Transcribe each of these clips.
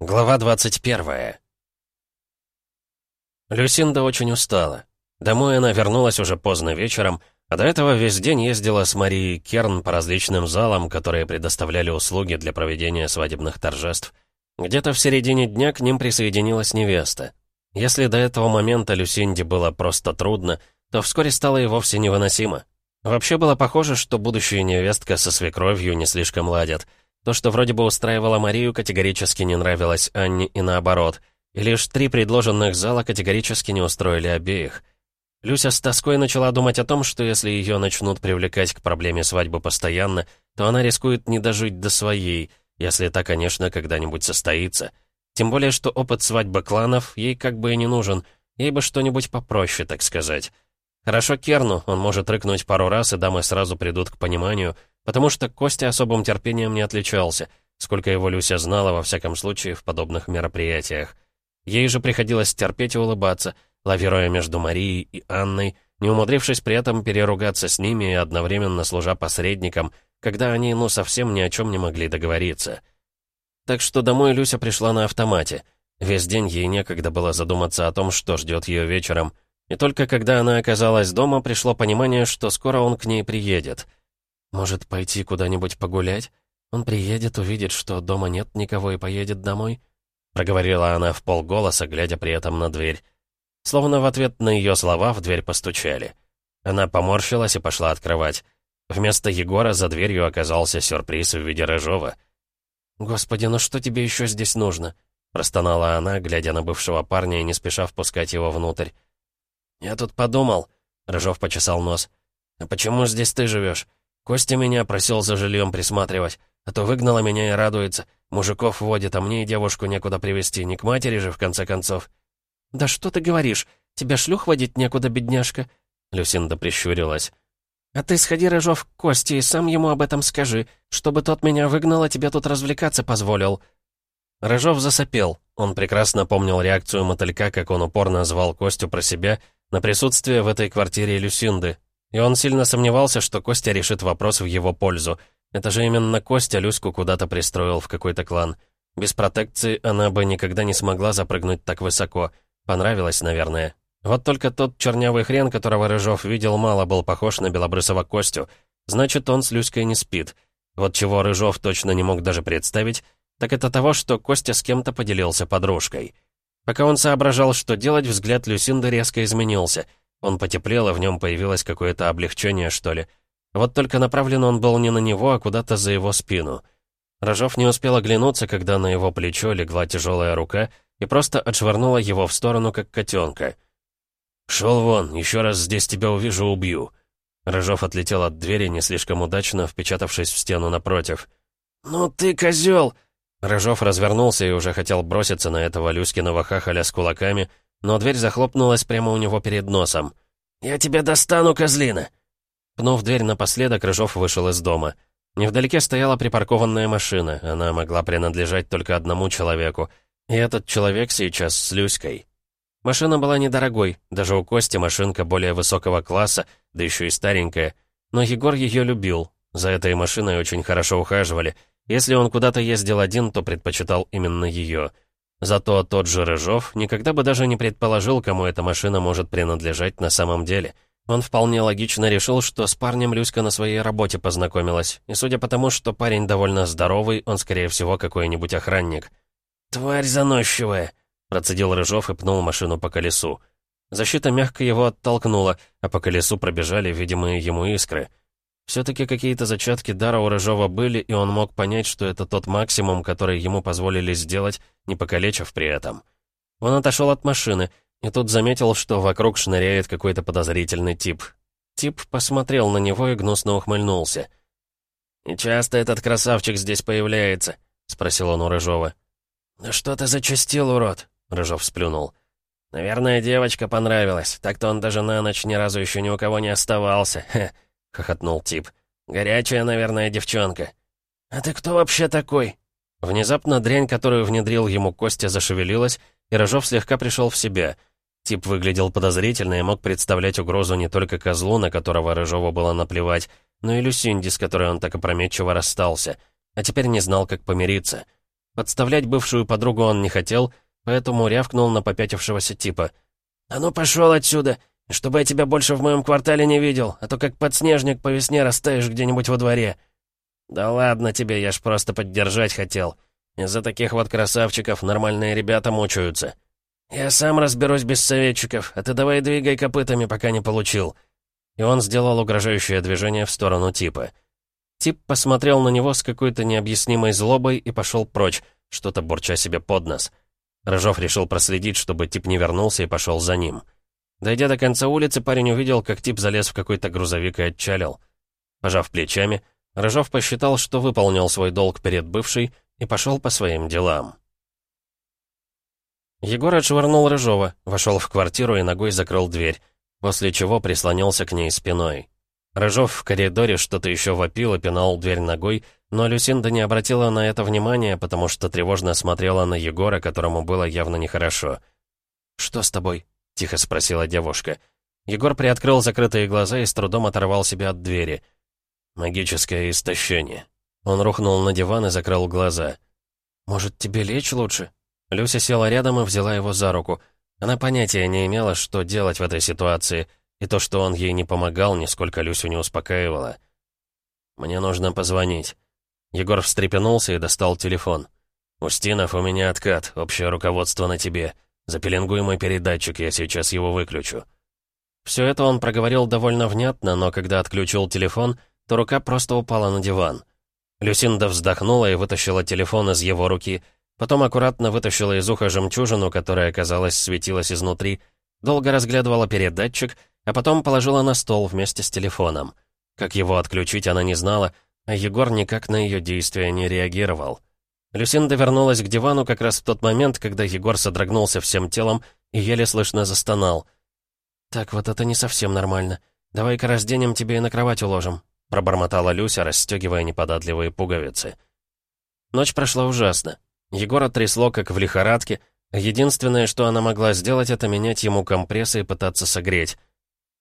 Глава 21 Люсинда очень устала. Домой она вернулась уже поздно вечером, а до этого весь день ездила с Марией Керн по различным залам, которые предоставляли услуги для проведения свадебных торжеств. Где-то в середине дня к ним присоединилась невеста. Если до этого момента Люсинде было просто трудно, то вскоре стало и вовсе невыносимо. Вообще было похоже, что будущая невестка со свекровью не слишком ладят — то, что вроде бы устраивало Марию, категорически не нравилось Анне и наоборот. И лишь три предложенных зала категорически не устроили обеих. Люся с тоской начала думать о том, что если ее начнут привлекать к проблеме свадьбы постоянно, то она рискует не дожить до своей, если это, конечно, когда-нибудь состоится. Тем более, что опыт свадьбы кланов ей как бы и не нужен, ей бы что-нибудь попроще, так сказать. Хорошо Керну, он может рыкнуть пару раз, и дамы сразу придут к пониманию — Потому что Костя особым терпением не отличался, сколько его Люся знала, во всяком случае, в подобных мероприятиях. Ей же приходилось терпеть и улыбаться, лавируя между Марией и Анной, не умудрившись при этом переругаться с ними и одновременно служа посредником, когда они, ну, совсем ни о чем не могли договориться. Так что домой Люся пришла на автомате. Весь день ей некогда было задуматься о том, что ждет ее вечером. И только когда она оказалась дома, пришло понимание, что скоро он к ней приедет — «Может, пойти куда-нибудь погулять? Он приедет, увидит, что дома нет никого и поедет домой?» Проговорила она в полголоса, глядя при этом на дверь. Словно в ответ на ее слова в дверь постучали. Она поморщилась и пошла открывать. Вместо Егора за дверью оказался сюрприз в виде Рыжова. «Господи, ну что тебе еще здесь нужно?» Простонала она, глядя на бывшего парня и не спеша впускать его внутрь. «Я тут подумал», — Рыжов почесал нос. «А почему здесь ты живешь? Костя меня просил за жильем присматривать, а то выгнала меня и радуется. Мужиков водит, а мне и девушку некуда привезти, не к матери же, в конце концов». «Да что ты говоришь? Тебя шлюх водить некуда, бедняжка?» Люсинда прищурилась. «А ты сходи, Рыжов, к Косте и сам ему об этом скажи, чтобы тот меня выгнал, а тебе тут развлекаться позволил». Рыжов засопел. Он прекрасно помнил реакцию мотылька, как он упорно звал Костю про себя, на присутствие в этой квартире Люсинды, и он сильно сомневался, что Костя решит вопрос в его пользу. Это же именно Костя Люську куда-то пристроил в какой-то клан. Без протекции она бы никогда не смогла запрыгнуть так высоко. Понравилось, наверное. Вот только тот чернявый хрен, которого Рыжов видел, мало был похож на белобрысого Костю. Значит, он с Люськой не спит. Вот чего Рыжов точно не мог даже представить, так это того, что Костя с кем-то поделился подружкой. Пока он соображал, что делать, взгляд Люсинды резко изменился — он потеплел, и в нем появилось какое-то облегчение, что ли. Вот только направлен он был не на него, а куда-то за его спину. Рожов не успел оглянуться, когда на его плечо легла тяжелая рука и просто отшвырнула его в сторону, как котенка. «Шел вон, еще раз здесь тебя увижу, убью». Рожов отлетел от двери не слишком удачно, впечатавшись в стену напротив. «Ну ты козел!» Рожов развернулся и уже хотел броситься на этого Люськиного хахаля с кулаками, но дверь захлопнулась прямо у него перед носом. «Я тебя достану, козлина!» Пнув дверь напоследок, Рыжов вышел из дома. Невдалеке стояла припаркованная машина, она могла принадлежать только одному человеку, и этот человек сейчас с Люськой. Машина была недорогой, даже у Кости машинка более высокого класса, да еще и старенькая. Но Егор ее любил, за этой машиной очень хорошо ухаживали. Если он куда-то ездил один, то предпочитал именно ее — Зато тот же Рыжов никогда бы даже не предположил, кому эта машина может принадлежать на самом деле. Он вполне логично решил, что с парнем Люська на своей работе познакомилась, и судя по тому, что парень довольно здоровый, он, скорее всего, какой-нибудь охранник. «Тварь заносчивая!» — процедил Рыжов и пнул машину по колесу. Защита мягко его оттолкнула, а по колесу пробежали видимые ему искры. Все-таки какие-то зачатки дара у Рыжова были, и он мог понять, что это тот максимум, который ему позволили сделать, не покалечив при этом. Он отошел от машины, и тут заметил, что вокруг шныряет какой-то подозрительный тип. Тип посмотрел на него и гнусно ухмыльнулся. «И часто этот красавчик здесь появляется?» — спросил он у Рыжова. «Да что ты зачастил, урод?» — Рыжов сплюнул. «Наверное, девочка понравилась. Так-то он даже на ночь ни разу еще ни у кого не оставался. Хе. — хохотнул тип. «Горячая, наверное, девчонка». «А ты кто вообще такой?» Внезапно дрянь, которую внедрил ему Костя, зашевелилась, и Рожов слегка пришел в себя. Тип выглядел подозрительно и мог представлять угрозу не только козлу, на которого Рыжову было наплевать, но и Люсинди, с которой он так опрометчиво расстался, а теперь не знал, как помириться. Подставлять бывшую подругу он не хотел, поэтому рявкнул на попятившегося типа. «А ну пошел отсюда! Чтобы я тебя больше в моем квартале не видел, а то как подснежник по весне растаешь где-нибудь во дворе». «Да ладно тебе, я ж просто поддержать хотел. Из-за таких вот красавчиков нормальные ребята мучаются». «Я сам разберусь без советчиков, а ты давай двигай копытами, пока не получил». И он сделал угрожающее движение в сторону типа. Тип посмотрел на него с какой-то необъяснимой злобой и пошел прочь, что-то бурча себе под нос. Рыжов решил проследить, чтобы тип не вернулся и пошел за ним. Дойдя до конца улицы, парень увидел, как тип залез в какой-то грузовик и отчалил. Пожав плечами, Рыжов посчитал, что выполнил свой долг перед бывшей и пошел по своим делам. Егор отшвырнул Рыжова, вошел в квартиру и ногой закрыл дверь, после чего прислонился к ней спиной. Рыжов в коридоре что-то еще вопил и пинал дверь ногой, но Люсинда не обратила на это внимания, потому что тревожно смотрела на Егора, которому было явно нехорошо. «Что с тобой?» — тихо спросила девушка. Егор приоткрыл закрытые глаза и с трудом оторвал себя от двери. «Магическое истощение». Он рухнул на диван и закрыл глаза. «Может, тебе лечь лучше?» Люся села рядом и взяла его за руку. Она понятия не имела, что делать в этой ситуации, и то, что он ей не помогал, нисколько Люсю не успокаивало. «Мне нужно позвонить». Егор встрепенулся и достал телефон. «Устинов, у меня откат, общее руководство на тебе. Запеленгуй мой передатчик, я сейчас его выключу». Все это он проговорил довольно внятно, но когда отключил телефон, то рука просто упала на диван. Люсинда вздохнула и вытащила телефон из его руки — Потом аккуратно вытащила из уха жемчужину, которая, казалось, светилась изнутри, долго разглядывала передатчик, а потом положила на стол вместе с телефоном. Как его отключить, она не знала, а Егор никак на ее действия не реагировал. Люсинда вернулась к дивану как раз в тот момент, когда Егор содрогнулся всем телом и еле слышно застонал. «Так вот это не совсем нормально. Давай-ка разденем тебе и на кровать уложим», пробормотала Люся, расстегивая неподатливые пуговицы. Ночь прошла ужасно. Егора трясло, как в лихорадке. Единственное, что она могла сделать, это менять ему компрессы и пытаться согреть.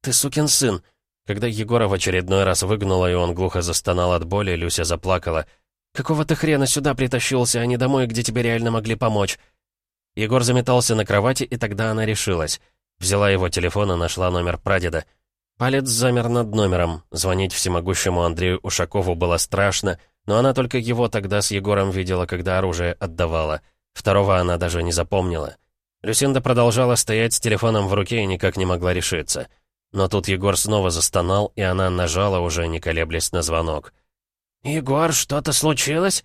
«Ты сукин сын!» Когда Егора в очередной раз выгнула, и он глухо застонал от боли, Люся заплакала. «Какого ты хрена сюда притащился, а не домой, где тебе реально могли помочь?» Егор заметался на кровати, и тогда она решилась. Взяла его телефон и нашла номер прадеда. Палец замер над номером. Звонить всемогущему Андрею Ушакову было страшно — но она только его тогда с Егором видела, когда оружие отдавала. Второго она даже не запомнила. Люсинда продолжала стоять с телефоном в руке и никак не могла решиться. Но тут Егор снова застонал, и она нажала, уже не колеблясь на звонок. «Егор, что-то случилось?»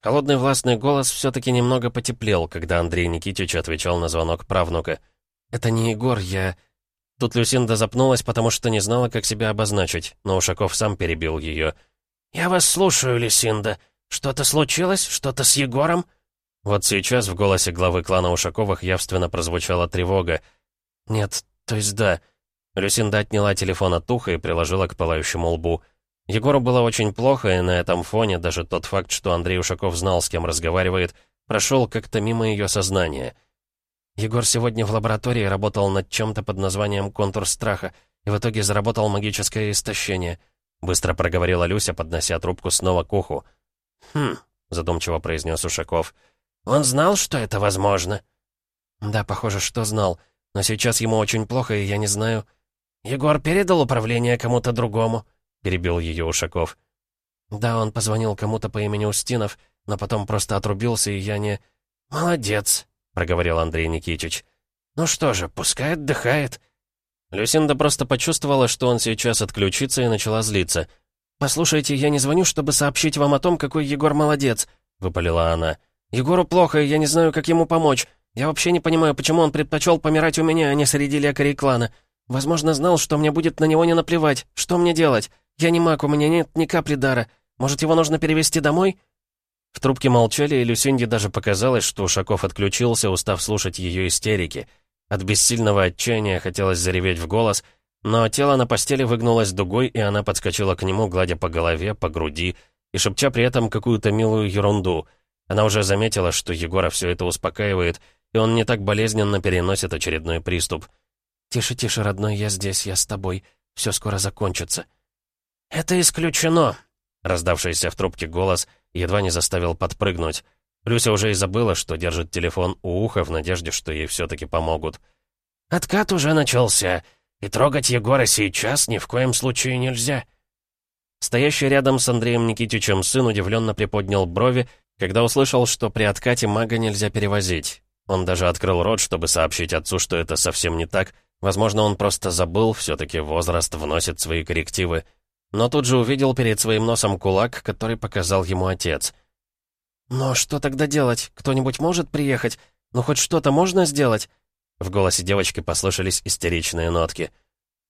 Холодный властный голос все-таки немного потеплел, когда Андрей Никитич отвечал на звонок правнука. «Это не Егор, я...» Тут Люсинда запнулась, потому что не знала, как себя обозначить, но Ушаков сам перебил ее — «Я вас слушаю, Лисинда. Что-то случилось? Что-то с Егором?» Вот сейчас в голосе главы клана Ушаковых явственно прозвучала тревога. «Нет, то есть да». Люсинда отняла телефон от уха и приложила к пылающему лбу. Егору было очень плохо, и на этом фоне даже тот факт, что Андрей Ушаков знал, с кем разговаривает, прошел как-то мимо ее сознания. Егор сегодня в лаборатории работал над чем-то под названием «Контур страха», и в итоге заработал магическое истощение —— быстро проговорила Люся, поднося трубку снова к уху. «Хм», — задумчиво произнес Ушаков. «Он знал, что это возможно?» «Да, похоже, что знал. Но сейчас ему очень плохо, и я не знаю...» «Егор передал управление кому-то другому?» — перебил ее Ушаков. «Да, он позвонил кому-то по имени Устинов, но потом просто отрубился, и я не...» «Молодец», — проговорил Андрей Никитич. «Ну что же, пускай отдыхает. Люсинда просто почувствовала, что он сейчас отключится и начала злиться. «Послушайте, я не звоню, чтобы сообщить вам о том, какой Егор молодец», — выпалила она. «Егору плохо, и я не знаю, как ему помочь. Я вообще не понимаю, почему он предпочел помирать у меня, а не среди лекарей клана. Возможно, знал, что мне будет на него не наплевать. Что мне делать? Я не маг, у меня нет ни капли дара. Может, его нужно перевести домой?» В трубке молчали, и Люсинде даже показалось, что Ушаков отключился, устав слушать ее истерики — от бессильного отчаяния хотелось зареветь в голос, но тело на постели выгнулось дугой, и она подскочила к нему, гладя по голове, по груди, и шепча при этом какую-то милую ерунду. Она уже заметила, что Егора все это успокаивает, и он не так болезненно переносит очередной приступ. «Тише, тише, родной, я здесь, я с тобой. Все скоро закончится». «Это исключено!» Раздавшийся в трубке голос едва не заставил подпрыгнуть. Люся уже и забыла, что держит телефон у уха в надежде, что ей все-таки помогут. «Откат уже начался, и трогать Егора сейчас ни в коем случае нельзя». Стоящий рядом с Андреем Никитичем сын удивленно приподнял брови, когда услышал, что при откате мага нельзя перевозить. Он даже открыл рот, чтобы сообщить отцу, что это совсем не так. Возможно, он просто забыл, все-таки возраст вносит свои коррективы. Но тут же увидел перед своим носом кулак, который показал ему отец — «Но что тогда делать? Кто-нибудь может приехать? Ну хоть что-то можно сделать?» В голосе девочки послышались истеричные нотки.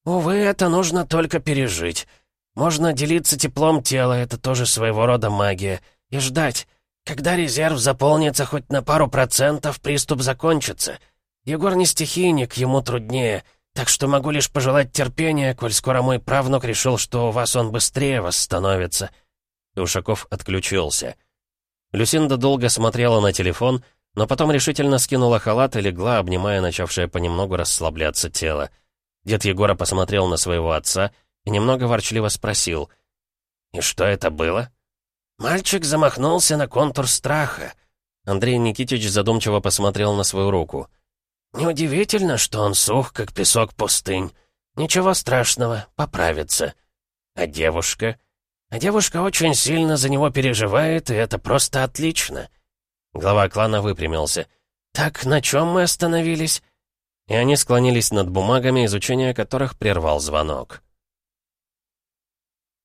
«Увы, это нужно только пережить. Можно делиться теплом тела, это тоже своего рода магия. И ждать. Когда резерв заполнится хоть на пару процентов, приступ закончится. Егор не стихийник, ему труднее. Так что могу лишь пожелать терпения, коль скоро мой правнук решил, что у вас он быстрее восстановится». И Ушаков отключился. Люсинда долго смотрела на телефон, но потом решительно скинула халат и легла, обнимая начавшее понемногу расслабляться тело. Дед Егора посмотрел на своего отца и немного ворчливо спросил. «И что это было?» «Мальчик замахнулся на контур страха». Андрей Никитич задумчиво посмотрел на свою руку. «Неудивительно, что он сух, как песок пустынь. Ничего страшного, поправится. А девушка?» А девушка очень сильно за него переживает, и это просто отлично». Глава клана выпрямился. «Так, на чем мы остановились?» И они склонились над бумагами, изучение которых прервал звонок.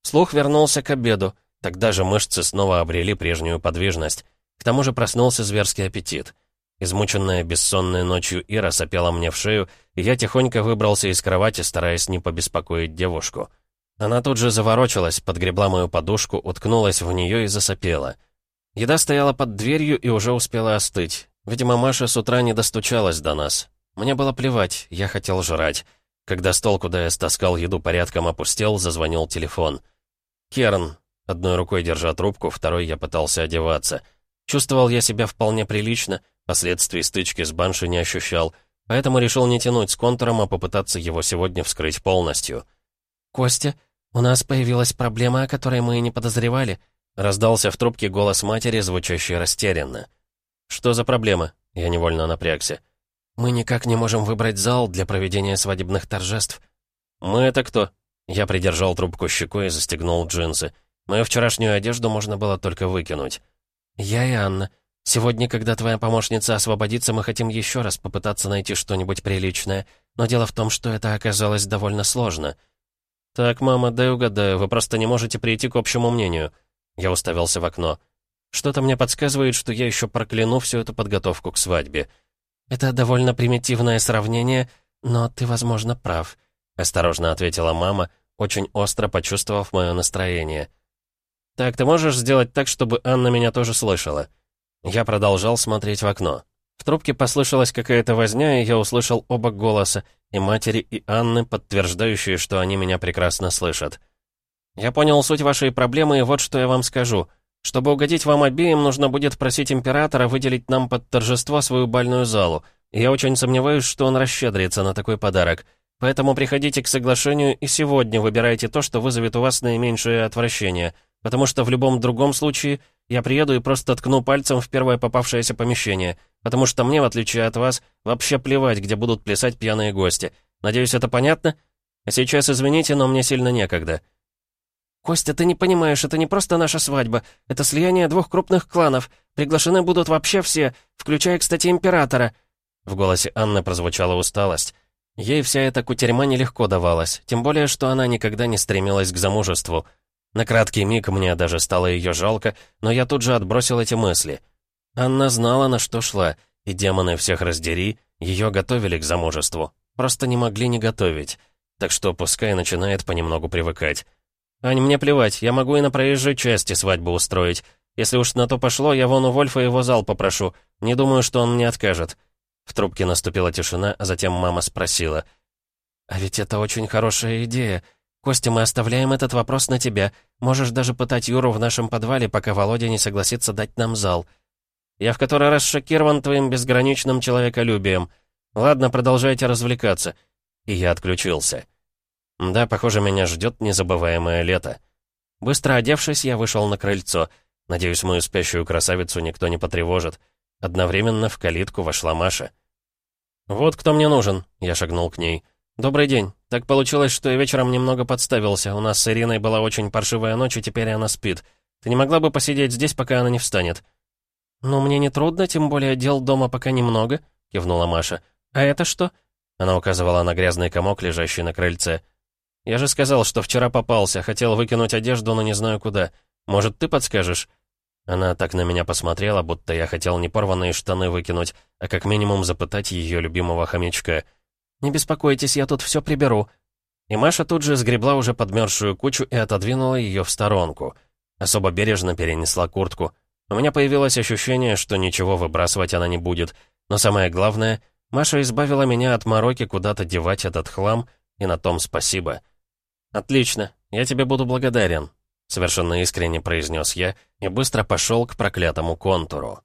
Слух вернулся к обеду. Тогда же мышцы снова обрели прежнюю подвижность. К тому же проснулся зверский аппетит. Измученная бессонной ночью Ира сопела мне в шею, и я тихонько выбрался из кровати, стараясь не побеспокоить девушку. Она тут же заворочилась, подгребла мою подушку, уткнулась в нее и засопела. Еда стояла под дверью и уже успела остыть. Видимо, Маша с утра не достучалась до нас. Мне было плевать, я хотел жрать. Когда стол, куда я стаскал еду, порядком опустел, зазвонил телефон. «Керн». Одной рукой держа трубку, второй я пытался одеваться. Чувствовал я себя вполне прилично, последствий стычки с Банши не ощущал, поэтому решил не тянуть с контуром, а попытаться его сегодня вскрыть полностью. «Костя, у нас появилась проблема, о которой мы и не подозревали», раздался в трубке голос матери, звучащий растерянно. «Что за проблема?» Я невольно напрягся. «Мы никак не можем выбрать зал для проведения свадебных торжеств». «Мы это кто?» Я придержал трубку щекой и застегнул джинсы. Мою вчерашнюю одежду можно было только выкинуть. «Я и Анна. Сегодня, когда твоя помощница освободится, мы хотим еще раз попытаться найти что-нибудь приличное. Но дело в том, что это оказалось довольно сложно». «Так, мама, дай угадаю, вы просто не можете прийти к общему мнению». Я уставился в окно. Что-то мне подсказывает, что я еще прокляну всю эту подготовку к свадьбе. «Это довольно примитивное сравнение, но ты, возможно, прав», — осторожно ответила мама, очень остро почувствовав мое настроение. «Так, ты можешь сделать так, чтобы Анна меня тоже слышала?» Я продолжал смотреть в окно. В трубке послышалась какая-то возня, и я услышал оба голоса, и матери, и Анны, подтверждающие, что они меня прекрасно слышат. «Я понял суть вашей проблемы, и вот что я вам скажу. Чтобы угодить вам обеим, нужно будет просить императора выделить нам под торжество свою бальную залу, я очень сомневаюсь, что он расщедрится на такой подарок. Поэтому приходите к соглашению и сегодня выбирайте то, что вызовет у вас наименьшее отвращение, потому что в любом другом случае я приеду и просто ткну пальцем в первое попавшееся помещение, потому что мне, в отличие от вас, вообще плевать, где будут плясать пьяные гости. Надеюсь, это понятно? А сейчас извините, но мне сильно некогда». «Костя, ты не понимаешь, это не просто наша свадьба. Это слияние двух крупных кланов. Приглашены будут вообще все, включая, кстати, императора». В голосе Анны прозвучала усталость. Ей вся эта кутерьма нелегко давалась, тем более, что она никогда не стремилась к замужеству. На краткий миг мне даже стало ее жалко, но я тут же отбросил эти мысли. Анна знала, на что шла, и демоны всех раздери, ее готовили к замужеству. Просто не могли не готовить. Так что пускай начинает понемногу привыкать. «Ань, мне плевать, я могу и на проезжей части свадьбу устроить. Если уж на то пошло, я вон у Вольфа его зал попрошу. Не думаю, что он мне откажет». В трубке наступила тишина, а затем мама спросила. «А ведь это очень хорошая идея. «Костя, мы оставляем этот вопрос на тебя. Можешь даже пытать Юру в нашем подвале, пока Володя не согласится дать нам зал». «Я в который раз шокирован твоим безграничным человеколюбием. Ладно, продолжайте развлекаться». И я отключился. Да, похоже, меня ждет незабываемое лето. Быстро одевшись, я вышел на крыльцо. Надеюсь, мою спящую красавицу никто не потревожит. Одновременно в калитку вошла Маша. «Вот кто мне нужен», — я шагнул к ней. «Добрый день. Так получилось, что я вечером немного подставился. У нас с Ириной была очень паршивая ночь, и теперь она спит. Ты не могла бы посидеть здесь, пока она не встанет?» «Ну, мне не трудно, тем более дел дома пока немного», — кивнула Маша. «А это что?» Она указывала на грязный комок, лежащий на крыльце. «Я же сказал, что вчера попался, хотел выкинуть одежду, но не знаю куда. Может, ты подскажешь?» Она так на меня посмотрела, будто я хотел не порванные штаны выкинуть, а как минимум запытать ее любимого хомячка. «Не беспокойтесь, я тут все приберу». И Маша тут же сгребла уже подмерзшую кучу и отодвинула ее в сторонку. Особо бережно перенесла куртку. У меня появилось ощущение, что ничего выбрасывать она не будет. Но самое главное, Маша избавила меня от мороки куда-то девать этот хлам, и на том спасибо. «Отлично, я тебе буду благодарен», — совершенно искренне произнес я и быстро пошел к проклятому контуру.